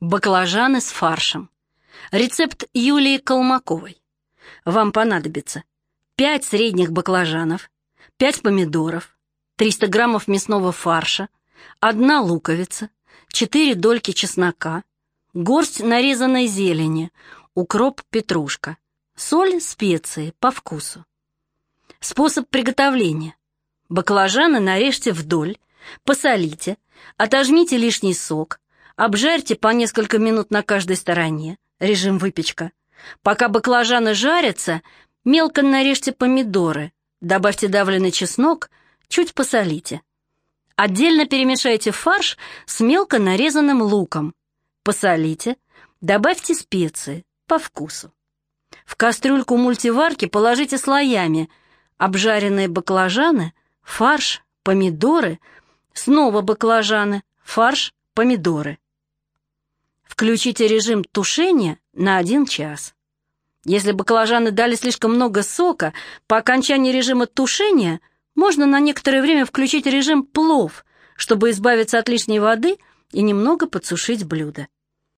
Баклажаны с фаршем. Рецепт Юлии Колмаковой. Вам понадобится 5 средних баклажанов, 5 помидоров, 300 граммов мясного фарша, 1 луковица, 4 дольки чеснока, горсть нарезанной зелени, укроп, петрушка, соль, специи по вкусу. Способ приготовления. Баклажаны нарежьте вдоль, посолите, отожмите лишний сок, обжарьте по несколько минут на каждой стороне, режим выпечка. Пока баклажаны жарятся, мелко нарежьте помидоры, добавьте давленный чеснок, чуть посолите. Отдельно перемешайте фарш с мелко нарезанным луком. Посолите, добавьте специи по вкусу. В кастрюльку мультиварки положите слоями обжаренные баклажаны, фарш, помидоры, снова баклажаны, фарш, помидоры. Включите режим тушения на 1 час. Если баклажаны дали слишком много сока, по окончании режима тушения можно на некоторое время включить режим плов, чтобы избавиться от лишней воды и немного подсушить блюдо.